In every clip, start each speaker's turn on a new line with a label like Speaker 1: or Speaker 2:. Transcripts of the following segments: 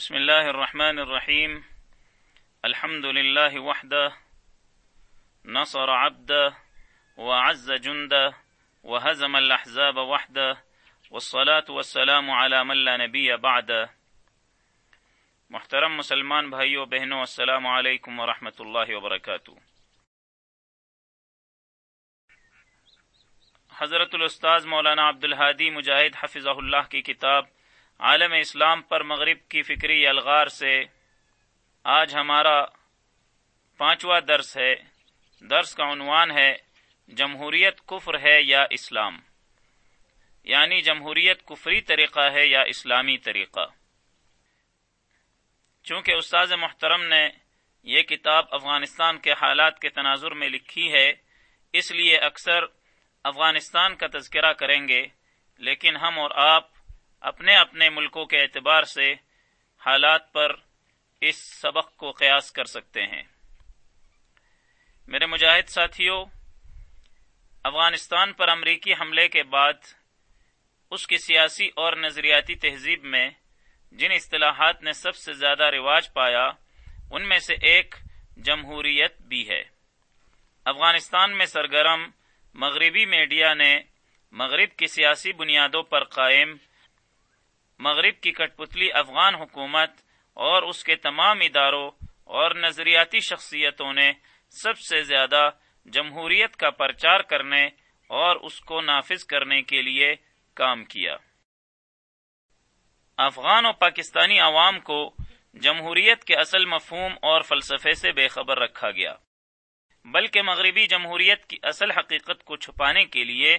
Speaker 1: بسم الله الرحمن الرحيم الحمد لله وحده نصر عبده وعز جنده وهزم الأحزاب وحده والصلاة والسلام على من لا نبي بعده محترم مسلمان بھائیوں بہنوں، السلام علیکم ورحمۃ اللہ وبرکاتہ۔ حضرت الاستاذ مولانا عبد الحادی مجاہد حفظ اللہ کی کتاب عالم اسلام پر مغرب کی فکری الغار سے آج ہمارا پانچواں درس ہے۔ درس کا عنوان ہے، جمہوریت کفر ہے یا اسلام؟ یعنی جمہوریت کفری طریقہ ہے یا اسلامی طریقہ؟ چونکہ استاذ محترم نے یہ کتاب افغانستان کے حالات کے تناظر میں لکھی ہے، اس لیے اکثر افغانستان کا تذکرہ کریں گے، لیکن ہم اور آپ اپنے اپنے ملکوں کے اعتبار سے حالات پر اس سبق کو قیاس کر سکتے ہیں۔ میرے مجاہد ساتھیوں افغانستان پر امریکی حملے کے بعد اس کی سیاسی اور نظریاتی تہذیب میں جن اصطلاحات نے سب سے زیادہ رواج پایا، ان میں سے ایک جمہوریت بھی ہے۔ افغانستان میں سرگرم مغربی میڈیا نے مغرب کی سیاسی بنیادوں پر قائم مغرب کی کٹ پتلی افغان حکومت اور اس کے تمام اداروں اور نظریاتی شخصیتوں نے سب سے زیادہ جمہوریت کا پرچار کرنے اور اس کو نافذ کرنے کے لیے کام کیا۔ افغان و پاکستانی عوام کو جمہوریت کے اصل مفہوم اور فلسفے سے بے خبر رکھا گیا۔ بلکہ مغربی جمہوریت کی اصل حقیقت کو چھپانے کے لیے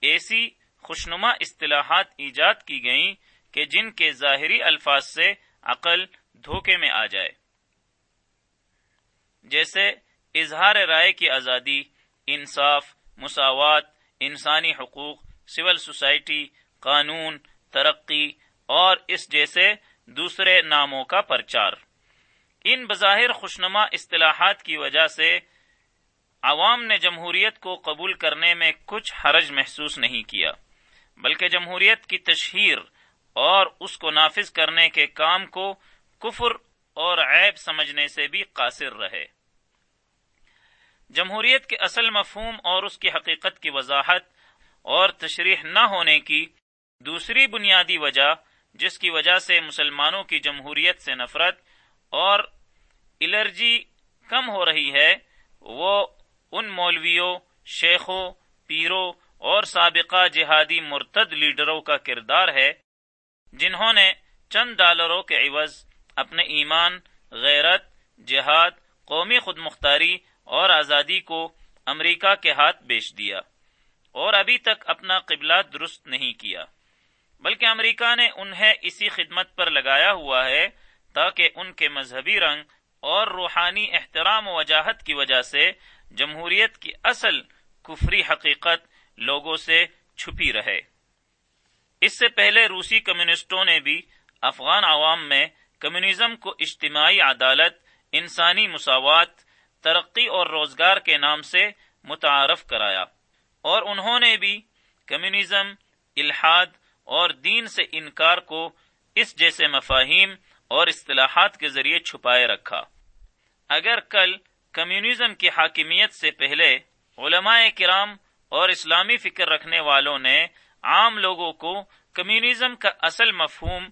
Speaker 1: ایسی خوشنما اصطلاحات ایجاد کی گئیں کہ جن کے ظاہری الفاظ سے عقل دھوکے میں آ جائے۔ جیسے اظہار رائے کی آزادی، انصاف، مساوات، انسانی حقوق، سول سوسائٹی، قانون، ترقی اور اس جیسے دوسرے ناموں کا پرچار۔ ان بظاہر خوشنما اصطلاحات کی وجہ سے عوام نے جمہوریت کو قبول کرنے میں کچھ حرج محسوس نہیں کیا، بلکہ جمہوریت کی تشہیر اور اس کو نافذ کرنے کے کام کو کفر اور عیب سمجھنے سے بھی قاصر رہے۔ جمہوریت کے اصل مفہوم اور اس کی حقیقت کی وضاحت اور تشریح نہ ہونے کی دوسری بنیادی وجہ، جس کی وجہ سے مسلمانوں کی جمہوریت سے نفرت اور الرجی کم ہو رہی ہے، وہ ان مولویوں، شیخوں، پیروں اور سابقہ جہادی مرتد لیڈروں کا کردار ہے جنہوں نے چند ڈالروں کے عوض اپنے ایمان، غیرت، جہاد، قومی خود مختاری اور آزادی کو امریکہ کے ہاتھ بیچ دیا اور ابھی تک اپنا قبلہ درست نہیں کیا، بلکہ امریکہ نے انہیں اسی خدمت پر لگایا ہوا ہے تاکہ ان کے مذہبی رنگ اور روحانی احترام و وجاہت کی وجہ سے جمہوریت کی اصل کفری حقیقت لوگوں سے چھپی رہے۔ اس سے پہلے روسی کمیونسٹوں نے بھی افغان عوام میں کمیونزم کو اجتماعی عدالت، انسانی مساوات، ترقی اور روزگار کے نام سے متعارف کرایا۔ اور انہوں نے بھی کمیونزم، الحاد اور دین سے انکار کو اس جیسے مفاہیم اور اصطلاحات کے ذریعے چھپائے رکھا۔ اگر کل کمیونزم کی حاکمیت سے پہلے علماء کرام اور اسلامی فکر رکھنے والوں نے عام لوگوں کو کمیونزم کا اصل مفہوم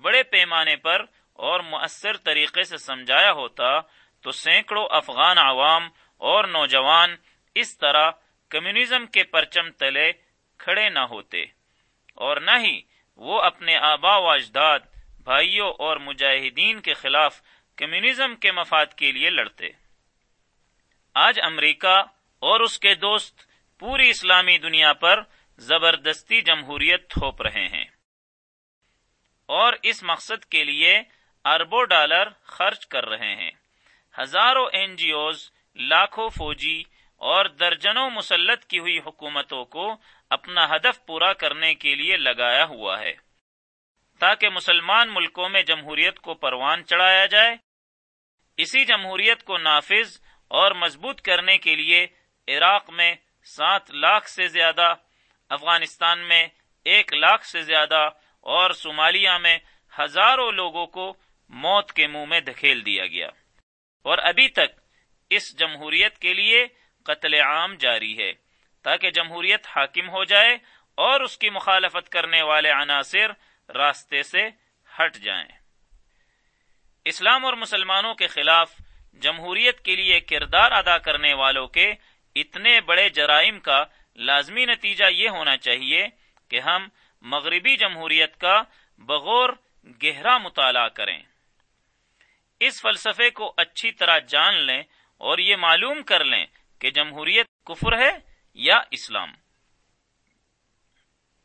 Speaker 1: بڑے پیمانے پر اور مؤثر طریقے سے سمجھایا ہوتا تو سینکڑوں افغان عوام اور نوجوان اس طرح کمیونزم کے پرچم تلے کھڑے نہ ہوتے اور نہ ہی وہ اپنے آبا و اجداد، بھائیوں اور مجاہدین کے خلاف کمیونزم کے مفاد کے لیے لڑتے۔ آج امریکہ اور اس کے دوست پوری اسلامی دنیا پر زبردستی جمہوریت تھوپ رہے ہیں۔ اور اس مقصد کے لیے اربوں ڈالر خرچ کر رہے ہیں۔ ہزاروں این جی اوز لاکھوں فوجی اور درجنوں مسلط کی ہوئی حکومتوں کو اپنا ہدف پورا کرنے کے لیے لگایا ہوا ہے۔ تاکہ مسلمان ملکوں میں جمہوریت کو پروان چڑھایا جائے۔ اسی جمہوریت کو نافذ اور مضبوط کرنے کے لیے عراق میں سات لاکھ سے زیادہ افغانستان میں ایک لاکھ سے زیادہ اور صومالیہ میں ہزاروں لوگوں کو موت کے منہ میں دھکیل دیا گیا۔ اور ابھی تک اس جمہوریت کے لیے قتل عام جاری ہے تاکہ جمہوریت حاکم ہو جائے اور اس کی مخالفت کرنے والے عناصر راستے سے ہٹ جائیں۔ اسلام اور مسلمانوں کے خلاف جمہوریت کے لیے کردار ادا کرنے والوں کے اتنے بڑے جرائم کا لازمی نتیجہ یہ ہونا چاہیے کہ ہم مغربی جمہوریت کا بغور گہرا مطالعہ کریں۔ اس فلسفے کو اچھی طرح جان لیں اور یہ معلوم کر لیں کہ جمہوریت کفر ہے یا اسلام۔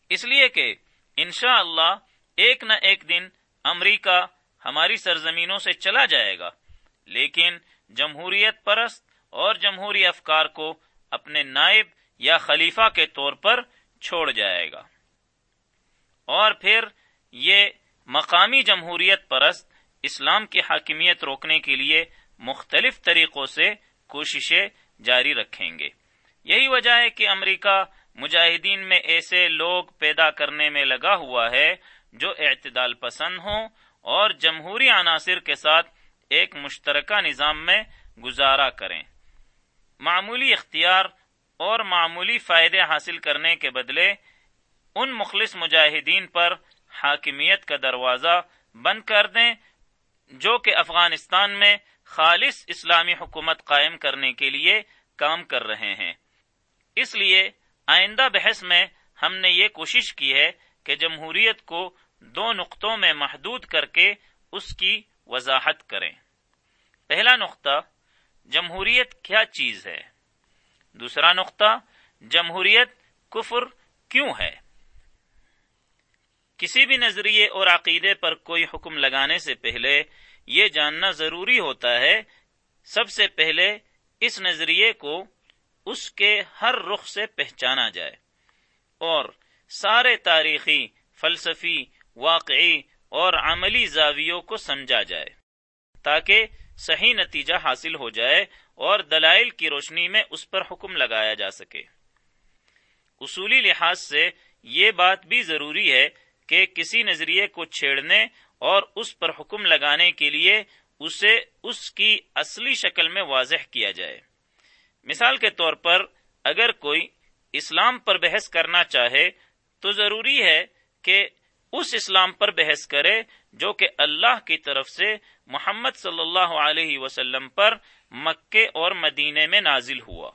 Speaker 1: اس لیے کہ انشاء اللہ ایک نہ ایک دن امریکہ ہماری سرزمینوں سے چلا جائے گا، لیکن جمہوریت پرست اور جمہوری افکار کو اپنے نائب یا خلیفہ کے طور پر چھوڑ جائے گا۔ اور پھر یہ مقامی جمہوریت پرست اسلام کی حاکمیت روکنے کے لیے مختلف طریقوں سے کوششیں جاری رکھیں گے۔ یہی وجہ ہے کہ امریکہ مجاہدین میں ایسے لوگ پیدا کرنے میں لگا ہوا ہے جو اعتدال پسند ہوں اور جمہوری عناصر کے ساتھ ایک مشترکہ نظام میں گزارا کریں۔ معمولی اختیار اور معمولی فائدے حاصل کرنے کے بدلے ان مخلص مجاہدین پر حاکمیت کا دروازہ بند کر دیں، جو کہ افغانستان میں خالص اسلامی حکومت قائم کرنے کے لیے کام کر رہے ہیں۔ اس لیے آئندہ بحث میں ہم نے یہ کوشش کی ہے کہ جمہوریت کو دو نقطوں میں محدود کر کے اس کی وضاحت کریں۔ پہلا نقطہ، جمہوریت کیا چیز ہے؟ دوسرا نقطہ، جمہوریت کفر کیوں ہے؟ کسی بھی نظریے اور عقیدے پر کوئی حکم لگانے سے پہلے یہ جاننا ضروری ہوتا ہے، سب سے پہلے اس نظریے کو اس کے ہر رخ سے پہچانا جائے۔ اور سارے تاریخی، فلسفی، واقعی اور عملی زاویوں کو سمجھا جائے، تاکہ صحیح نتیجہ حاصل ہو جائے اور دلائل کی روشنی میں اس پر حکم لگایا جا سکے۔ اصولی لحاظ سے یہ بات بھی ضروری ہے کہ کسی نظریے کو چھیڑنے اور اس پر حکم لگانے کے لیے اسے اس کی اصلی شکل میں واضح کیا جائے۔ مثال کے طور پر اگر کوئی اسلام پر بحث کرنا چاہے تو ضروری ہے کہ اس اسلام پر بحث کرے جو کہ اللہ کی طرف سے محمد صلی اللہ علیہ وسلم پر مکے اور مدینے میں نازل ہوا،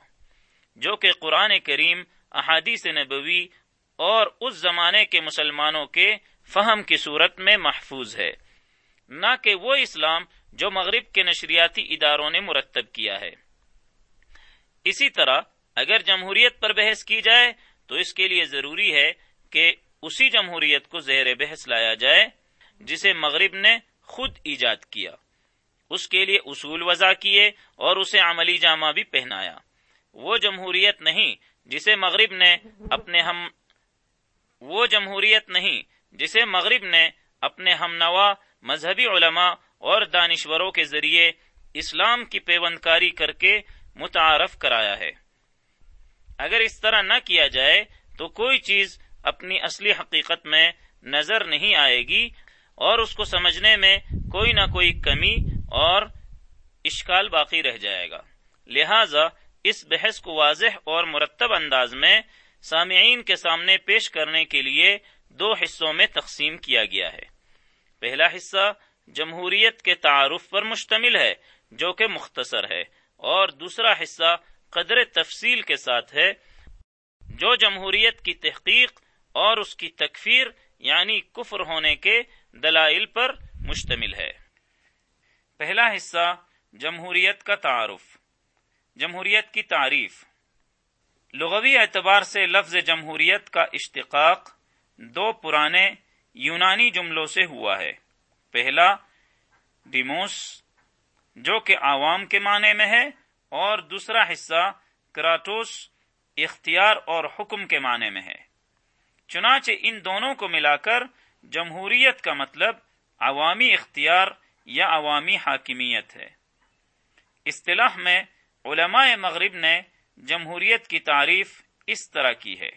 Speaker 1: جو کہ قرآن کریم، احادیث نبوی اور اس زمانے کے مسلمانوں کے فہم کی صورت میں محفوظ ہے۔ نہ کہ وہ اسلام جو مغرب کے نشریاتی اداروں نے مرتب کیا ہے۔ اسی طرح اگر جمہوریت پر بحث کی جائے تو اس کے لیے ضروری ہے کہ اسی جمہوریت کو زہر بحث لایا جائے، جسے مغرب نے خود ایجاد کیا۔ اس کے لیے اصول وضع کیے اور اسے عملی جامہ بھی پہنایا۔ وہ جمہوریت نہیں جسے مغرب نے اپنے ہم وہ جمہوریت نہیں جسے مغرب نے اپنے ہم نوا مذہبی علماء اور دانشوروں کے ذریعے اسلام کی پیوند کاری کر کے متعارف کرایا ہے۔ اگر اس طرح نہ کیا جائے تو کوئی چیز اپنی اصلی حقیقت میں نظر نہیں آئے گی اور اس کو سمجھنے میں کوئی نہ کوئی کمی اور اشکال باقی رہ جائے گا۔ لہذا اس بحث کو واضح اور مرتب انداز میں سامعین کے سامنے پیش کرنے کے لیے دو حصوں میں تقسیم کیا گیا ہے۔ پہلا حصہ جمہوریت کے تعارف پر مشتمل ہے، جو کہ مختصر ہے، اور دوسرا حصہ قدر تفصیل کے ساتھ ہے، جو جمہوریت کی تحقیق اور اس کی تکفیر یعنی کفر ہونے کے دلائل پر مشتمل ہے۔ پہلا حصہ جمہوریت کا تعارف۔ جمہوریت کی تعریف۔ لغوی اعتبار سے لفظ جمہوریت کا اشتقاق دو پرانے یونانی جملوں سے ہوا ہے۔ پہلا ڈیموس جو کہ عوام کے معنی میں ہے، اور دوسرا حصہ، کراتوس، اختیار اور حکم کے معنی میں ہے۔ چنانچہ ان دونوں کو ملا کر جمہوریت کا مطلب عوامی اختیار یا عوامی حاکمیت ہے۔ اصطلاح میں علماء مغرب نے جمہوریت کی تعریف اس طرح کی ہے۔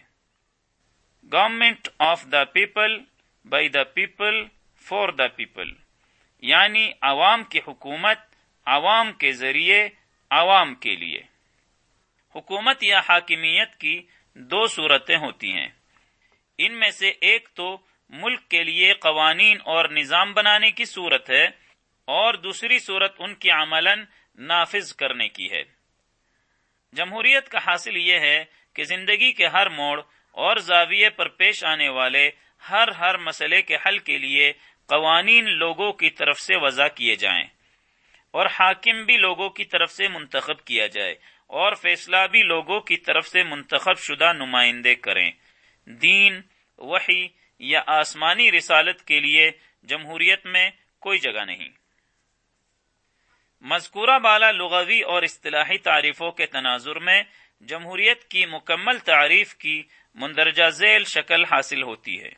Speaker 1: Government of the people by the people for the people یعنی عوام کی حکومت، عوام کے ذریعے، عوام کے لیے۔ حکومت یا حاکمیت کی دو صورتیں ہوتی ہیں۔ ان میں سے ایک تو ملک کے لیے قوانین اور نظام بنانے کی صورت ہے۔ اور دوسری صورت ان کی عمل نافذ کرنے کی ہے۔ جمہوریت کا حاصل یہ ہے کہ زندگی کے ہر موڑ اور زاویے پر پیش آنے والے ہر ہر مسئلے کے حل کے لیے قوانین لوگوں کی طرف سے وضع کیے جائیں اور حاکم بھی لوگوں کی طرف سے منتخب کیا جائے اور فیصلہ بھی لوگوں کی طرف سے منتخب شدہ نمائندے کریں۔ دین، وحی یا آسمانی رسالت کے لیے جمہوریت میں کوئی جگہ نہیں۔ مذکورہ بالا لغوی اور اصطلاحی تعریفوں کے تناظر میں جمہوریت کی مکمل تعریف کی مندرجہ ذیل شکل حاصل ہوتی ہے۔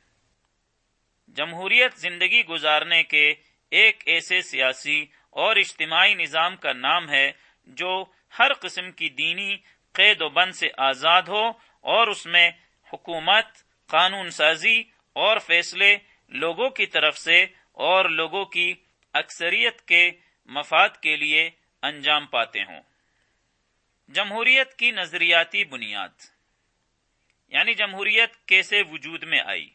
Speaker 1: جمہوریت زندگی گزارنے کے ایک ایسے سیاسی اور اجتماعی نظام کا نام ہے جو ہر قسم کی دینی قید و بند سے آزاد ہو اور اس میں حکومت، قانون سازی اور فیصلے لوگوں کی طرف سے اور لوگوں کی اکثریت کے مفاد کے لیے انجام پاتے ہوں۔ جمہوریت کی نظریاتی بنیاد۔ یعنی جمہوریت کیسے وجود میں آئی۔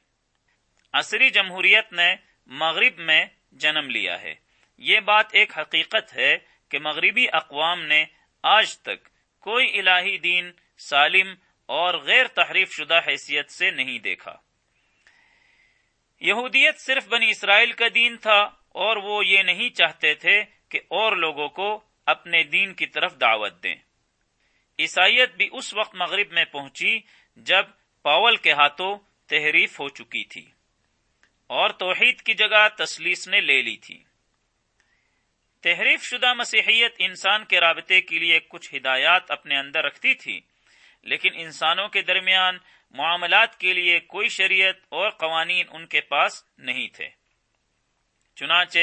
Speaker 1: عصری جمہوریت نے مغرب میں جنم لیا ہے۔ یہ بات ایک حقیقت ہے کہ مغربی اقوام نے آج تک کوئی الہی دین، سالم اور غیر تحریف شدہ حیثیت سے نہیں دیکھا۔ یہودیت صرف بنی اسرائیل کا دین تھا اور وہ یہ نہیں چاہتے تھے کہ اور لوگوں کو اپنے دین کی طرف دعوت دیں۔ عیسائیت بھی اس وقت مغرب میں پہنچی جب پاول کے ہاتھوں تحریف ہو چکی تھی اور توحید کی جگہ تسلیس نے لے لی تھی۔ تحریف شدہ مسیحیت انسان کے رابطے کے لیے کچھ ہدایات اپنے اندر رکھتی تھی، لیکن انسانوں کے درمیان معاملات کے لیے کوئی شریعت اور قوانین ان کے پاس نہیں تھے۔ چنانچہ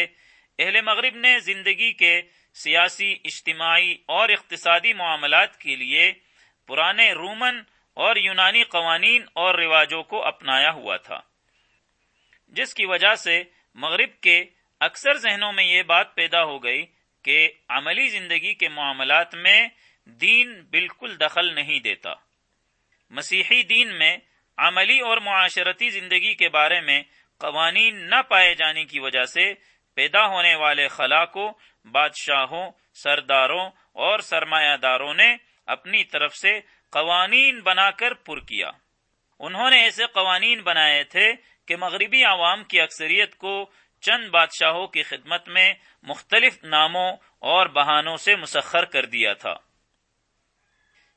Speaker 1: اہل مغرب نے زندگی کے سیاسی، اجتماعی اور اقتصادی معاملات کے لیے پرانے رومن اور یونانی قوانین اور رواجوں کو اپنایا ہوا تھا۔ جس کی وجہ سے مغرب کے اکثر ذہنوں میں یہ بات پیدا ہو گئی کہ عملی زندگی کے معاملات میں دین بالکل دخل نہیں دیتا۔ مسیحی دین میں عملی اور معاشرتی زندگی کے بارے میں قوانین نہ پائے جانے کی وجہ سے پیدا ہونے والے خلا کو بادشاہوں، سرداروں اور سرمایہ داروں نے اپنی طرف سے قوانین بنا کر پر کیا۔ انہوں نے ایسے قوانین بنائے تھے کہ مغربی عوام کی اکثریت کو چند بادشاہوں کی خدمت میں مختلف ناموں اور بہانوں سے مسخر کر دیا تھا۔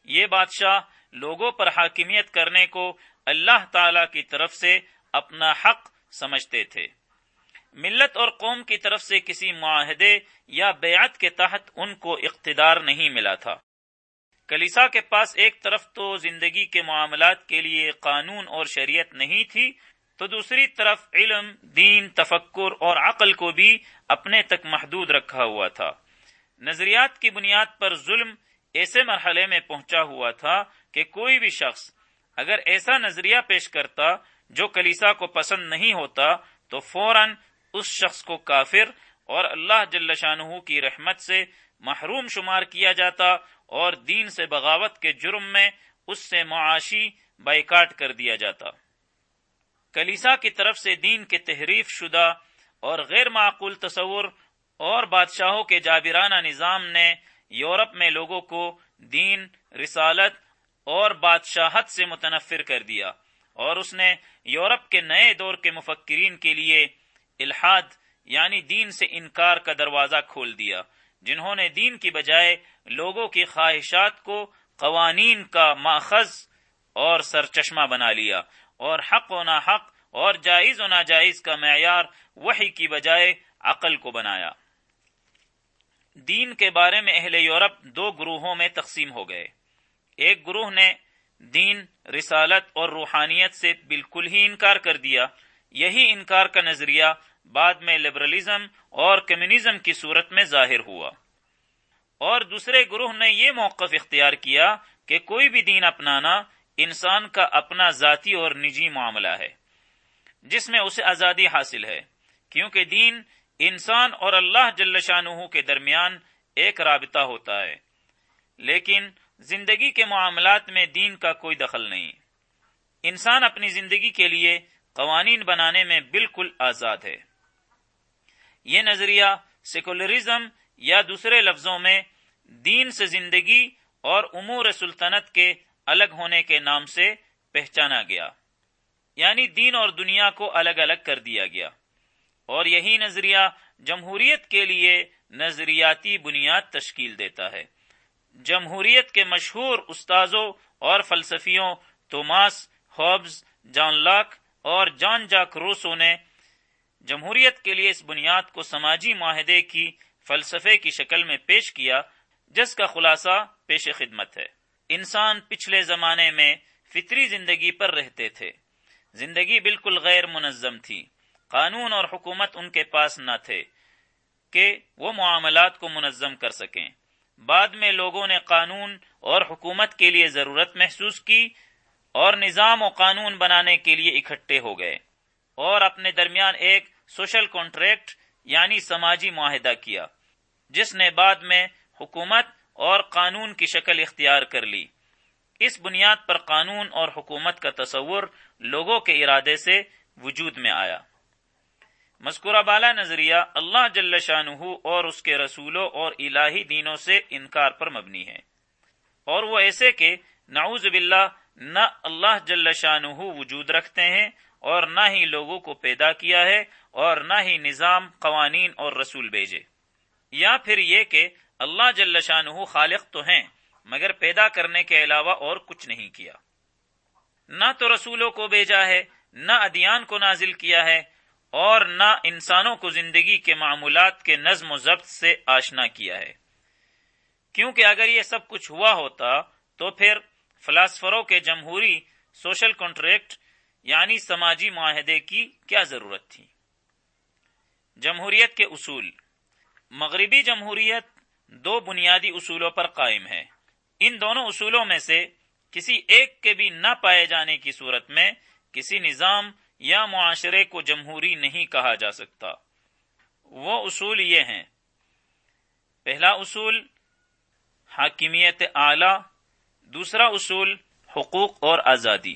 Speaker 1: یہ بادشاہ لوگوں پر حاکمیت کرنے کو اللہ تعالی کی طرف سے اپنا حق سمجھتے تھے۔ ملت اور قوم کی طرف سے کسی معاہدے یا بیعت کے تحت ان کو اقتدار نہیں ملا تھا۔ کلیسا کے پاس ایک طرف تو زندگی کے معاملات کے لیے قانون اور شریعت نہیں تھی، تو دوسری طرف علم، دین، تفکر اور عقل کو بھی اپنے تک محدود رکھا ہوا تھا۔ نظریات کی بنیاد پر ظلم ایسے مرحلے میں پہنچا ہوا تھا کہ کوئی بھی شخص اگر ایسا نظریہ پیش کرتا جو کلیسا کو پسند نہیں ہوتا، تو فوراً اس شخص کو کافر اور اللہ جل شاہ کی رحمت سے محروم شمار کیا جاتا اور دین سے بغاوت کے جرم میں اس سے معاشی بائیکاٹ کر دیا جاتا۔ کلیسا کی طرف سے دین کے تحریف شدہ اور غیر معقول تصور اور بادشاہوں کے جابرانہ نظام نے یورپ میں لوگوں کو دین، رسالت اور بادشاہت سے متنفر کر دیا اور اس نے یورپ کے نئے دور کے مفکرین کے لیے الحاد یعنی دین سے انکار کا دروازہ کھول دیا، جنہوں نے دین کی بجائے لوگوں کی خواہشات کو قوانین کا ماخذ اور سرچشمہ بنا لیا، اور حق و ناحق اور جائز و ناجائز کا معیار وہی کی بجائے عقل کو بنایا۔ دین کے بارے میں اہل یورپ دو گروہوں میں تقسیم ہو گئے۔ ایک گروہ نے دین، رسالت اور روحانیت سے بالکل ہی انکار کر دیا یہی انکار کا نظریہ بعد میں لبرلزم اور کمیونزم کی صورت میں ظاہر ہوا۔ اور دوسرے گروہ نے یہ موقف اختیار کیا کہ کوئی بھی دین اپنانا انسان کا اپنا ذاتی اور نجی معاملہ ہے، جس میں اسے آزادی حاصل ہے، کیونکہ دین انسان اور اللہ جل شاہ کے درمیان ایک رابطہ ہوتا ہے۔ لیکن زندگی کے معاملات میں دین کا کوئی دخل نہیں۔ انسان اپنی زندگی کے لیے قوانین بنانے میں بالکل آزاد ہے۔ یہ نظریہ سیکولرزم یا دوسرے لفظوں میں دین سے زندگی اور امور سلطنت کے الگ ہونے کے نام سے پہچانا گیا۔ یعنی دین اور دنیا کو الگ الگ کر دیا گیا۔ اور یہی نظریہ جمہوریت کے لیے نظریاتی بنیاد تشکیل دیتا ہے۔ جمہوریت کے مشہور استاذوں اور فلسفیوں توماس، ہوبز، جان لاک اور جان جاک روسو نے جمہوریت کے لیے اس بنیاد کو سماجی معاہدے کی فلسفے کی شکل میں پیش کیا، جس کا خلاصہ پیش خدمت ہے۔ انسان پچھلے زمانے میں فطری زندگی پر رہتے تھے۔ زندگی بالکل غیر منظم تھی۔ قانون اور حکومت ان کے پاس نہ تھے کہ وہ معاملات کو منظم کر سکیں۔ بعد میں لوگوں نے قانون اور حکومت کے لیے ضرورت محسوس کی۔ اور نظام و قانون بنانے کے لیے اکٹھے ہو گئے اور اپنے درمیان ایک سوشل کانٹریکٹ یعنی سماجی معاہدہ کیا، جس نے بعد میں حکومت اور قانون کی شکل اختیار کر لی۔ اس بنیاد پر قانون اور حکومت کا تصور لوگوں کے ارادے سے وجود میں آیا۔ مذکورہ بالا نظریہ اللہ جل شاہ اور اس کے رسولوں اور الہی دینوں سے انکار پر مبنی ہے۔ اور وہ ایسے کہ نعوذ باللہ نہ اللہ جل شاہ وجود رکھتے ہیں اور نہ ہی لوگوں کو پیدا کیا ہے اور نہ ہی نظام، قوانین اور رسول بھیجے۔ یا پھر یہ کہ اللہ جل شاہ خالق تو ہیں، مگر پیدا کرنے کے علاوہ اور کچھ نہیں کیا۔ نہ تو رسولوں کو بھیجا ہے، نہ ادیان کو نازل کیا ہے، اور نہ انسانوں کو زندگی کے معمولات کے نظم و ضبط سے آشنا کیا ہے۔ کیونکہ اگر یہ سب کچھ ہوا ہوتا تو پھر فلاسفروں کے جمہوری سوشل کانٹریکٹ یعنی سماجی معاہدے کی کیا ضرورت تھی؟ جمہوریت کے اصول مغربی جمہوریت دو بنیادی اصولوں پر قائم ہے۔ ان دونوں اصولوں میں سے کسی ایک کے بھی نہ پائے جانے کی صورت میں کسی نظام یا معاشرے کو جمہوری نہیں کہا جا سکتا۔ وہ اصول یہ ہیں پہلا اصول حاکمیت اعلی دوسرا اصول حقوق اور آزادی۔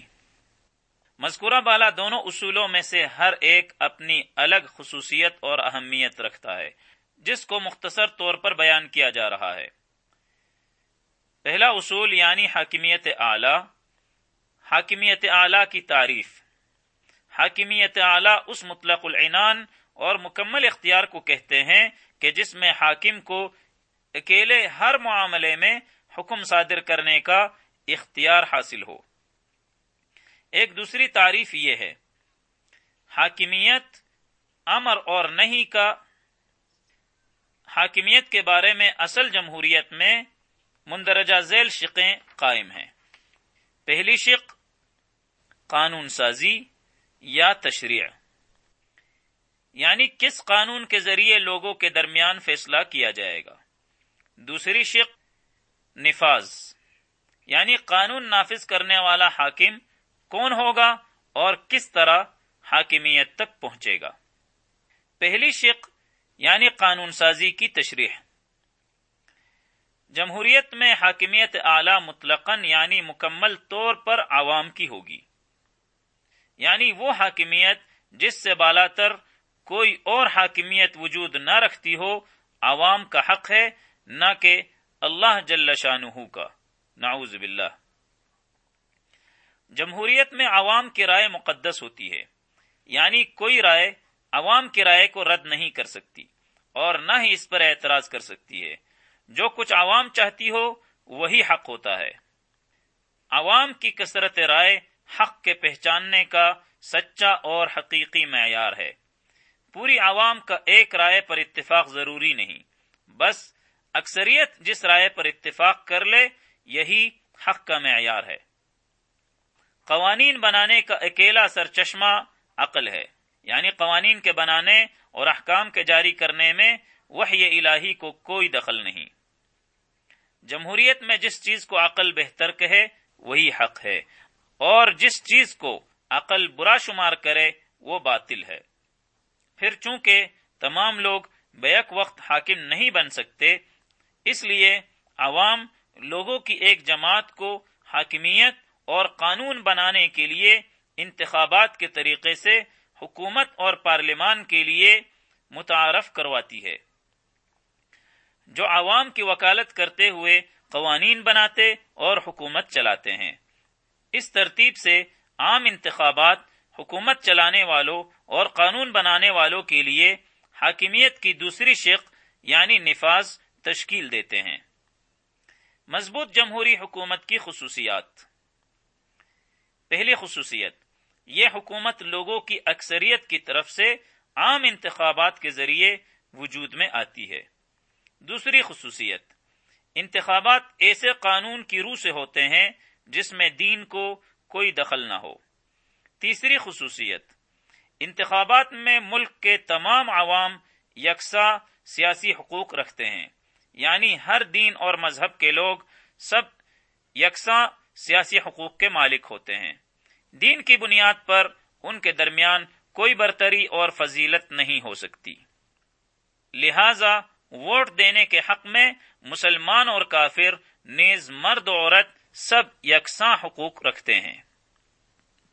Speaker 1: مذکورہ بالا دونوں اصولوں میں سے ہر ایک اپنی الگ خصوصیت اور اہمیت رکھتا ہے، جس کو مختصر طور پر بیان کیا جا رہا ہے۔ پہلا اصول یعنی حاکمیت اعلی۔ حاکمیت اعلی کی تعریف۔ حاکمیت اعلی اس مطلق العنان اور مکمل اختیار کو کہتے ہیں کہ جس میں حاکم کو اکیلے ہر معاملے میں حکم صادر کرنے کا اختیار حاصل ہو۔ ایک دوسری تعریف یہ ہے، حاکمیت امر اور نہیں کا، حاکمیت کے بارے میں اصل جمہوریت میں مندرجہ ذیل شقیں قائم ہیں۔ پہلی شق قانون سازی یا تشریع۔ یعنی کس قانون کے ذریعے لوگوں کے درمیان فیصلہ کیا جائے گا۔ دوسری شق نفاذ یعنی قانون نافذ کرنے والا حاکم کون ہوگا اور کس طرح حاکمیت تک پہنچے گا۔ پہلی شق یعنی قانون سازی کی تشریح۔ جمہوریت میں حاکمیت اعلی مطلقاً یعنی مکمل طور پر عوام کی ہوگی۔ یعنی وہ حاکمیت جس سے بالا تر کوئی اور حاکمیت وجود نہ رکھتی ہو، عوام کا حق ہے، نہ کہ اللہ جل شاہ کا، نعوذ باللہ۔ جمہوریت میں عوام کی رائے مقدس ہوتی ہے یعنی کوئی رائے عوام کی رائے کو رد نہیں کر سکتی اور نہ ہی اس پر اعتراض کر سکتی ہے۔ جو کچھ عوام چاہتی ہو، وہی حق ہوتا ہے۔ عوام کی کثرت رائے حق کے پہچاننے کا سچا اور حقیقی معیار ہے۔ پوری عوام کا ایک رائے پر اتفاق ضروری نہیں، بس اکثریت جس رائے پر اتفاق کر لے، یہی حق کا معیار ہے۔ قوانین بنانے کا اکیلا سر چشمہ عقل ہے۔ یعنی قوانین کے بنانے اور احکام کے جاری کرنے میں وحی الہی کو کوئی دخل نہیں۔ جمہوریت میں جس چیز کو عقل بہتر کہے، وہی حق ہے۔ اور جس چیز کو عقل برا شمار کرے، وہ باطل ہے۔ پھر چونکہ تمام لوگ بیک وقت حاکم نہیں بن سکتے اس لیے عوام لوگوں کی ایک جماعت کو حاکمیت اور قانون بنانے کے لیے انتخابات کے طریقے سے حکومت اور پارلیمان کے لیے متعارف کرواتی ہے۔ جو عوام کی وکالت کرتے ہوئے قوانین بناتے اور حکومت چلاتے ہیں۔ اس ترتیب سے عام انتخابات حکومت چلانے والوں اور قانون بنانے والوں کے لیے حاکمیت کی دوسری شق یعنی نفاذ تشکیل دیتے ہیں۔ مضبوط جمہوری حکومت کی خصوصیات۔ پہلی خصوصیت، یہ حکومت لوگوں کی اکثریت کی طرف سے عام انتخابات کے ذریعے وجود میں آتی ہے۔ دوسری خصوصیت، انتخابات ایسے قانون کی روح سے ہوتے ہیں جس میں دین کو کوئی دخل نہ ہو۔ تیسری خصوصیت، انتخابات میں ملک کے تمام عوام یکساں سیاسی حقوق رکھتے ہیں۔ یعنی ہر دین اور مذہب کے لوگ سب یکساں سیاسی حقوق کے مالک ہوتے ہیں۔ دین کی بنیاد پر ان کے درمیان کوئی برتری اور فضیلت نہیں ہو سکتی۔ لہذا ووٹ دینے کے حق میں مسلمان اور کافر، نیز مرد و عورت سب یکساں حقوق رکھتے ہیں۔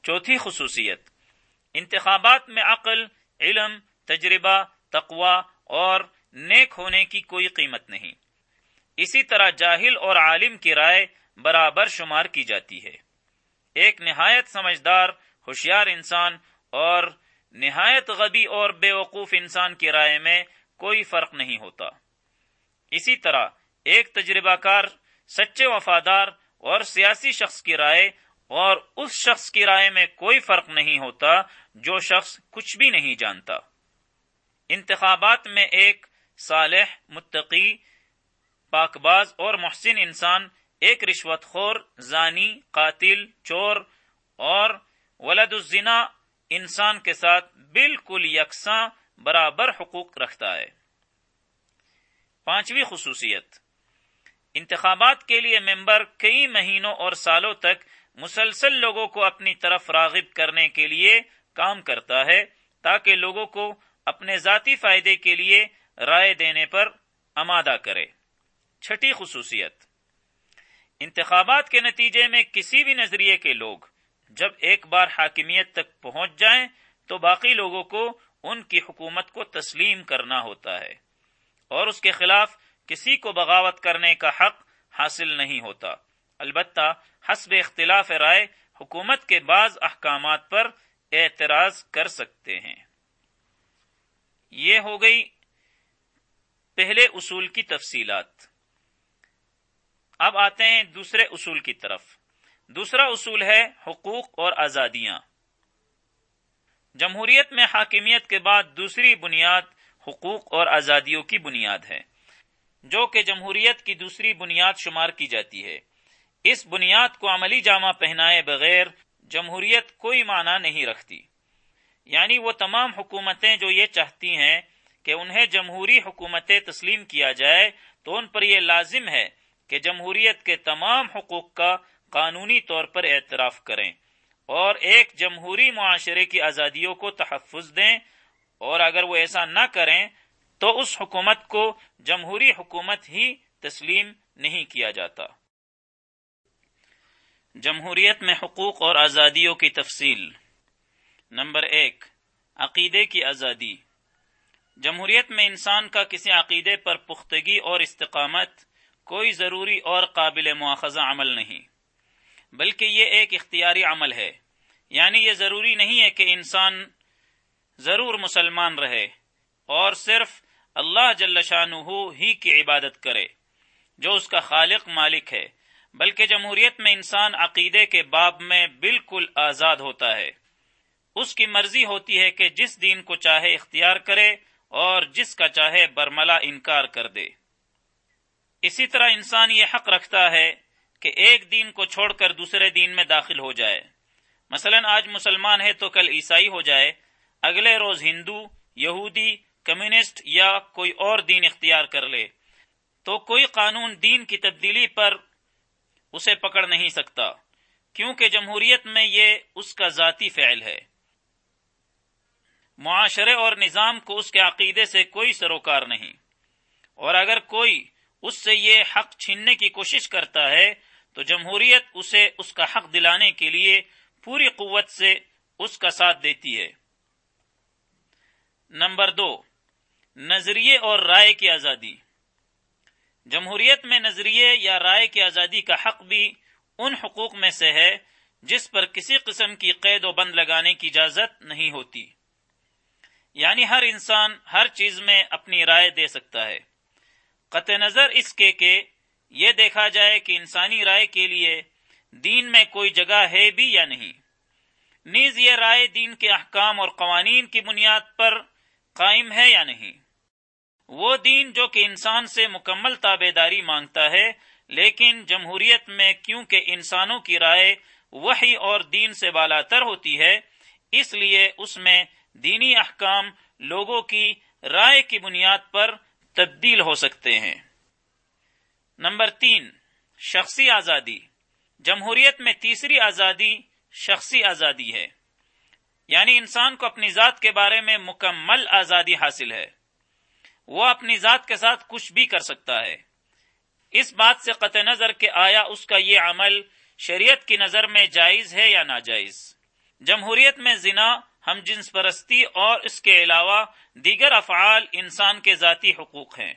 Speaker 1: چوتھی خصوصیت، انتخابات میں عقل، علم، تجربہ تقوا اور نیک ہونے کی کوئی قیمت نہیں۔ اسی طرح جاہل اور عالم کی رائے برابر شمار کی جاتی ہے۔ ایک نہایت سمجھدار، ہوشیار انسان اور نہایت غبی اور بے وقوف انسان کی رائے میں کوئی فرق نہیں ہوتا۔ اسی طرح ایک تجربہ کار، سچے وفادار اور سیاسی شخص کی رائے اور اس شخص کی رائے میں کوئی فرق نہیں ہوتا جو شخص کچھ بھی نہیں جانتا۔ انتخابات میں ایک صالح، متقی، پاکباز اور محسن انسان، ایک رشوت خور، زانی، قاتل، چور اور ولد الزنا انسان کے ساتھ بالکل یکساں برابر حقوق رکھتا ہے۔ پانچویں خصوصیت، انتخابات کے لیے ممبر کئی مہینوں اور سالوں تک مسلسل لوگوں کو اپنی طرف راغب کرنے کے لیے کام کرتا ہے تاکہ لوگوں کو اپنے ذاتی فائدے کے لیے رائے دینے پر آمادہ کرے۔ چھٹی خصوصیت۔ انتخابات کے نتیجے میں کسی بھی نظریے کے لوگ جب ایک بار حاکمیت تک پہنچ جائیں تو باقی لوگوں کو ان کی حکومت کو تسلیم کرنا ہوتا ہے اور اس کے خلاف کسی کو بغاوت کرنے کا حق حاصل نہیں ہوتا۔ البتہ حسب اختلاف رائے حکومت کے بعض احکامات پر اعتراض کر سکتے ہیں۔ یہ ہو گئی پہلے اصول کی تفصیلات۔ اب آتے ہیں دوسرے اصول کی طرف۔ دوسرا اصول ہے حقوق اور آزادیاں۔ جمہوریت میں حاکمیت کے بعد دوسری بنیاد حقوق اور آزادیوں کی بنیاد ہے، جو کہ جمہوریت کی دوسری بنیاد شمار کی جاتی ہے۔ اس بنیاد کو عملی جامہ پہنائے بغیر جمہوریت کوئی معنی نہیں رکھتی۔ یعنی وہ تمام حکومتیں جو یہ چاہتی ہیں کہ انہیں جمہوری حکومتیں تسلیم کیا جائے تو ان پر یہ لازم ہے کہ جمہوریت کے تمام حقوق کا قانونی طور پر اعتراف کریں اور ایک جمہوری معاشرے کی آزادیوں کو تحفظ دیں اور اگر وہ ایسا نہ کریں تو اس حکومت کو جمہوری حکومت ہی تسلیم نہیں کیا جاتا۔ جمہوریت میں حقوق اور آزادیوں کی تفصیل۔ نمبر ایک، عقیدے کی آزادی۔ جمہوریت میں انسان کا کسی عقیدے پر پختگی اور استقامت کوئی ضروری اور قابل مواخذہ عمل نہیں، بلکہ یہ ایک اختیاری عمل ہے۔ یعنی یہ ضروری نہیں ہے کہ انسان ضرور مسلمان رہے اور صرف اللہ جل شاہ ہی کی عبادت کرے، جو اس کا خالق مالک ہے، بلکہ جمہوریت میں انسان عقیدے کے باب میں بالکل آزاد ہوتا ہے۔ اس کی مرضی ہوتی ہے کہ جس دین کو چاہے اختیار کرے اور جس کا چاہے برملا انکار کر دے۔ اسی طرح انسان یہ حق رکھتا ہے کہ ایک دین کو چھوڑ کر دوسرے دین میں داخل ہو جائے۔ مثلا آج مسلمان ہے تو کل عیسائی ہو جائے۔ اگلے روز ہندو، یہودی، کمیونسٹ یا کوئی اور دین اختیار کر لے۔ تو کوئی قانون دین کی تبدیلی پر اسے پکڑ نہیں سکتا، کیونکہ جمہوریت میں یہ اس کا ذاتی فعل ہے۔ معاشرے اور نظام کو اس کے عقیدے سے کوئی سروکار نہیں۔ اور اگر کوئی اس سے یہ حق چھیننے کی کوشش کرتا ہے، تو جمہوریت اسے اس کا حق دلانے کے لیے پوری قوت سے اس کا ساتھ دیتی ہے۔ نمبر دو، نظریے اور رائے کی آزادی۔ جمہوریت میں نظریے یا رائے کی آزادی کا حق بھی ان حقوق میں سے ہے جس پر کسی قسم کی قید و بند لگانے کی اجازت نہیں ہوتی۔ یعنی ہر انسان ہر چیز میں اپنی رائے دے سکتا ہے۔ قطع نظر اس کے کہ یہ دیکھا جائے کہ انسانی رائے کے لیے دین میں کوئی جگہ ہے بھی یا نہیں۔ نیز یہ رائے دین کے احکام اور قوانین کی بنیاد پر قائم ہے یا نہیں۔ وہ دین جو کہ انسان سے مکمل تابے داری مانگتا ہے، لیکن جمہوریت میں کیونکہ انسانوں کی رائے وہی اور دین سے بالا تر ہوتی ہے، اس لیے اس میں دینی احکام لوگوں کی رائے کی بنیاد پر تبدیل ہو سکتے ہیں۔ نمبر تین، شخصی آزادی۔ جمہوریت میں تیسری آزادی شخصی آزادی ہے۔ یعنی انسان کو اپنی ذات کے بارے میں مکمل آزادی حاصل ہے۔ وہ اپنی ذات کے ساتھ کچھ بھی کر سکتا ہے۔ اس بات سے قطع نظر کہ آیا اس کا یہ عمل شریعت کی نظر میں جائز ہے یا ناجائز۔ جمہوریت میں زنا ہم جنس پرستی اور اس کے علاوہ دیگر افعال انسان کے ذاتی حقوق ہیں،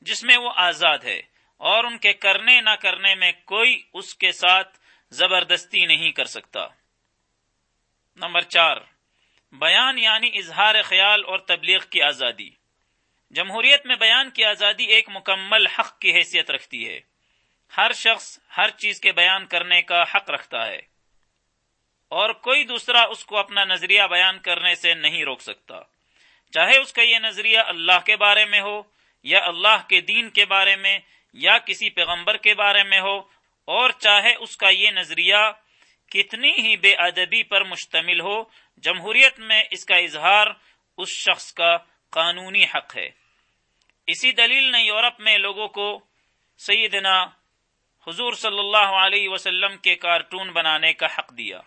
Speaker 1: جس میں وہ آزاد ہے اور ان کے کرنے نہ کرنے میں کوئی اس کے ساتھ زبردستی نہیں کر سکتا۔ نمبر چار، بیان یعنی اظہار خیال اور تبلیغ کی آزادی۔ جمہوریت میں بیان کی آزادی ایک مکمل حق کی حیثیت رکھتی ہے۔ ہر شخص ہر چیز کے بیان کرنے کا حق رکھتا ہے۔ اور کوئی دوسرا اس کو اپنا نظریہ بیان کرنے سے نہیں روک سکتا۔ چاہے اس کا یہ نظریہ اللہ کے بارے میں ہو یا اللہ کے دین کے بارے میں یا کسی پیغمبر کے بارے میں ہو، اور چاہے اس کا یہ نظریہ کتنی ہی بے ادبی پر مشتمل ہو، جمہوریت میں اس کا اظہار اس شخص کا قانونی حق ہے۔ اسی دلیل نے یورپ میں لوگوں کو سیدنا حضور صلی اللہ علیہ وسلم کے کارٹون بنانے کا حق دیا۔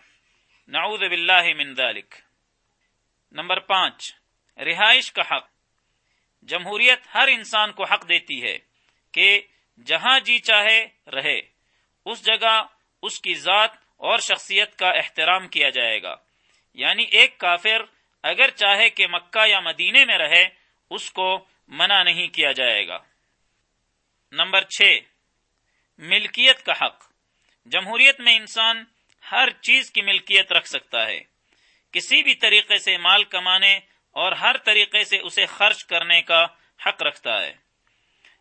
Speaker 1: نعوذ باللہ من ذلك نمبر پانچ، رہائش کا حق. جمہوریت ہر انسان کو حق دیتی ہے کہ جہاں جی چاہے رہے، اس جگہ اس کی ذات اور شخصیت کا احترام کیا جائے گا۔ یعنی ایک کافر اگر چاہے کہ مکہ یا مدینے میں رہے، اس کو منع نہیں کیا جائے گا۔ نمبر چھ، ملکیت کا حق. جمہوریت میں انسان ہر چیز کی ملکیت رکھ سکتا ہے۔ کسی بھی طریقے سے مال کمانے اور ہر طریقے سے اسے خرچ کرنے کا حق رکھتا ہے۔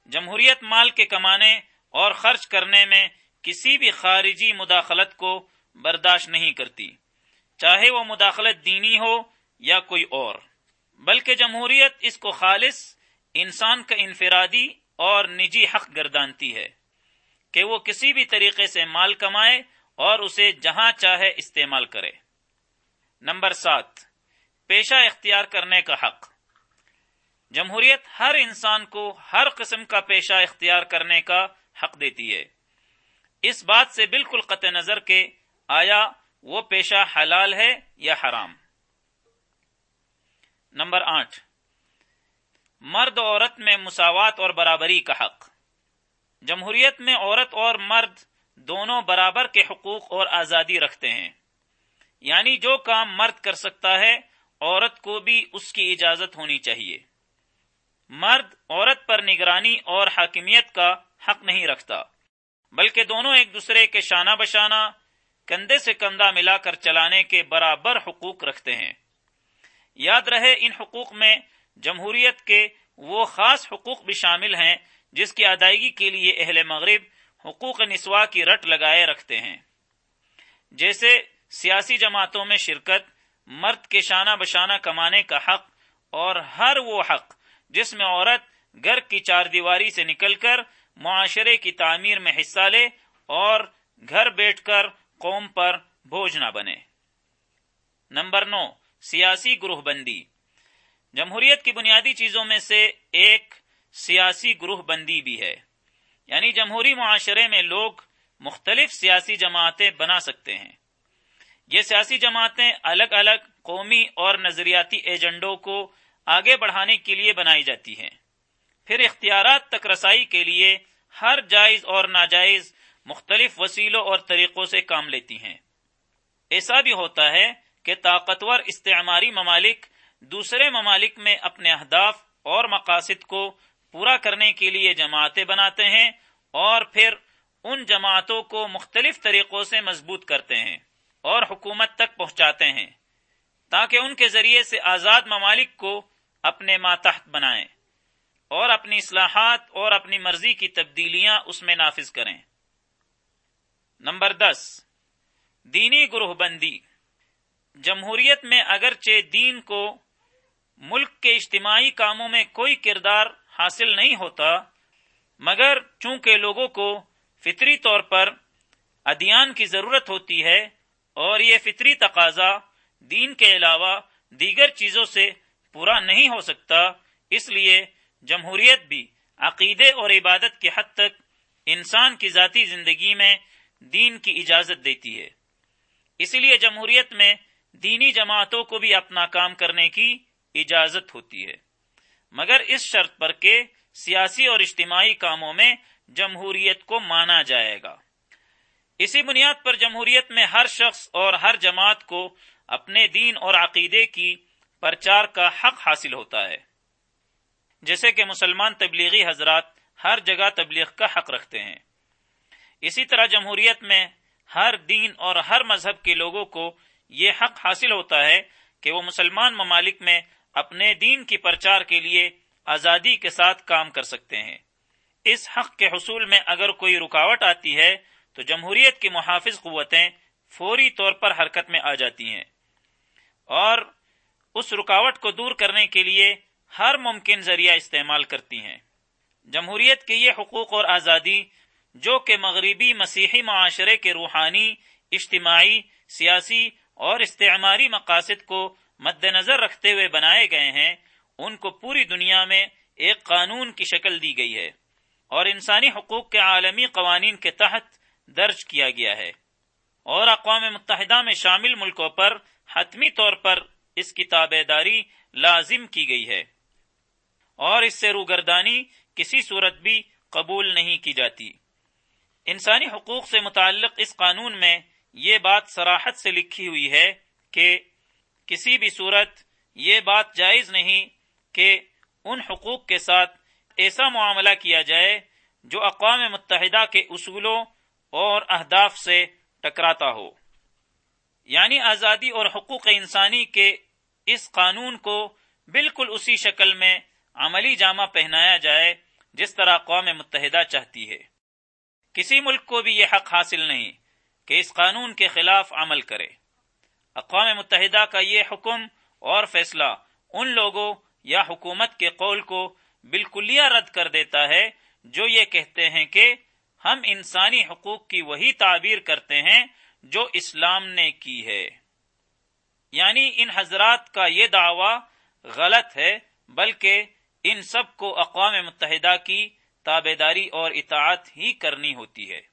Speaker 1: جمہوریت مال کے کمانے اور خرچ کرنے میں کسی بھی خارجی مداخلت کو برداشت نہیں کرتی۔ چاہے وہ مداخلت دینی ہو یا کوئی اور۔ بلکہ جمہوریت اس کو خالص، انسان کا انفرادی اور نجی حق گردانتی ہے کہ وہ کسی بھی طریقے سے مال کمائے اور اسے جہاں چاہے استعمال کرے۔ نمبر سات، پیشہ اختیار کرنے کا حق۔ جمہوریت ہر انسان کو ہر قسم کا پیشہ اختیار کرنے کا حق دیتی ہے۔ اس بات سے بالکل قطع نظر کے آیا وہ پیشہ حلال ہے یا حرام۔ نمبر آٹھ، مرد عورت میں مساوات اور برابری کا حق۔ جمہوریت میں عورت اور مرد دونوں برابر کے حقوق اور آزادی رکھتے ہیں۔ یعنی جو کام مرد کر سکتا ہے، عورت کو بھی اس کی اجازت ہونی چاہیے۔ مرد عورت پر نگرانی اور حاکمیت کا حق نہیں رکھتا، بلکہ دونوں ایک دوسرے کے شانہ بشانہ، کندھے سے کندھا ملا کر چلانے کے برابر حقوق رکھتے ہیں۔ یاد رہے، ان حقوق میں جمہوریت کے وہ خاص حقوق بھی شامل ہیں، جس کی ادائیگی کے لیے اہل مغرب حقوق نسوا کی رٹ لگائے رکھتے ہیں۔ جیسے سیاسی جماعتوں میں شرکت، مرد کے شانہ بشانہ کمانے کا حق اور ہر وہ حق جس میں عورت گھر کی چار دیواری سے نکل کر معاشرے کی تعمیر میں حصہ لے اور گھر بیٹھ کر قوم پر بوجھ نہ بنے۔ نمبر نو، سیاسی گروہ بندی۔ جمہوریت کی بنیادی چیزوں میں سے ایک سیاسی گروہ بندی بھی ہے۔ یعنی جمہوری معاشرے میں لوگ مختلف سیاسی جماعتیں بنا سکتے ہیں۔ یہ سیاسی جماعتیں الگ الگ قومی اور نظریاتی ایجنڈوں کو آگے بڑھانے کے لیے بنائی جاتی ہیں۔ پھر اختیارات تک رسائی کے لیے ہر جائز اور ناجائز مختلف وسیلوں اور طریقوں سے کام لیتی ہیں۔ ایسا بھی ہوتا ہے کہ طاقتور استعماری ممالک دوسرے ممالک میں اپنے اہداف اور مقاصد کو پورا کرنے کے لیے جماعتیں بناتے ہیں اور پھر ان جماعتوں کو مختلف طریقوں سے مضبوط کرتے ہیں اور حکومت تک پہنچاتے ہیں تاکہ ان کے ذریعے سے آزاد ممالک کو اپنے ماتحت بنائیں اور اپنی اصلاحات اور اپنی مرضی کی تبدیلیاں اس میں نافذ کریں۔ نمبر دس، دینی گروہ بندی جمہوریت میں اگرچہ دین کو ملک کے اجتماعی کاموں میں کوئی کردار حاصل نہیں ہوتا، مگر چونکہ لوگوں کو فطری طور پر ادیان کی ضرورت ہوتی ہے اور یہ فطری تقاضا دین کے علاوہ دیگر چیزوں سے پورا نہیں ہو سکتا، اس لیے جمہوریت بھی عقیدے اور عبادت کے حد تک انسان کی ذاتی زندگی میں دین کی اجازت دیتی ہے۔ اسی لیے جمہوریت میں دینی جماعتوں کو بھی اپنا کام کرنے کی اجازت ہوتی ہے۔ مگر اس شرط پر کہ سیاسی اور اجتماعی کاموں میں جمہوریت کو مانا جائے گا۔ اسی بنیاد پر جمہوریت میں ہر شخص اور ہر جماعت کو اپنے دین اور عقیدے کی پرچار کا حق حاصل ہوتا ہے۔ جیسے کہ مسلمان تبلیغی حضرات ہر جگہ تبلیغ کا حق رکھتے ہیں۔ اسی طرح جمہوریت میں ہر دین اور ہر مذہب کے لوگوں کو یہ حق حاصل ہوتا ہے کہ وہ مسلمان ممالک میں اپنے دین کی پرچار کے لیے آزادی کے ساتھ کام کر سکتے ہیں۔ اس حق کے حصول میں اگر کوئی رکاوٹ آتی ہے، تو جمہوریت کی محافظ قوتیں فوری طور پر حرکت میں آ جاتی ہیں۔ اور اس رکاوٹ کو دور کرنے کے لیے ہر ممکن ذریعہ استعمال کرتی ہیں۔ جمہوریت کے یہ حقوق اور آزادی، جو کہ مغربی مسیحی معاشرے کے روحانی، اجتماعی، سیاسی اور استعماری مقاصد کو مد نظر رکھتے ہوئے بنائے گئے ہیں، ان کو پوری دنیا میں ایک قانون کی شکل دی گئی ہے۔ اور انسانی حقوق کے عالمی قوانین کے تحت درج کیا گیا ہے۔ اور اقوام متحدہ میں شامل ملکوں پر حتمی طور پر اس کی تابے داری لازم کی گئی ہے۔ اور اس سے روگردانی کسی صورت بھی قبول نہیں کی جاتی۔ انسانی حقوق سے متعلق اس قانون میں یہ بات سراحت سے لکھی ہوئی ہے کہ کسی بھی صورت یہ بات جائز نہیں کہ ان حقوق کے ساتھ ایسا معاملہ کیا جائے جو اقوام متحدہ کے اصولوں اور اہداف سے ٹکراتا ہو۔ یعنی آزادی اور حقوق انسانی کے اس قانون کو بالکل اسی شکل میں عملی جامہ پہنایا جائے جس طرح اقوام متحدہ چاہتی ہے۔ کسی ملک کو بھی یہ حق حاصل نہیں کہ اس قانون کے خلاف عمل کرے۔ اقوام متحدہ کا یہ حکم اور فیصلہ ان لوگوں یا حکومت کے قول کو بالکلیہ رد کر دیتا ہے جو یہ کہتے ہیں کہ ہم انسانی حقوق کی وہی تعبیر کرتے ہیں جو اسلام نے کی ہے۔ یعنی ان حضرات کا یہ دعویٰ غلط ہے، بلکہ ان سب کو اقوام متحدہ کی تابے داری اور اطاعت ہی کرنی ہوتی ہے۔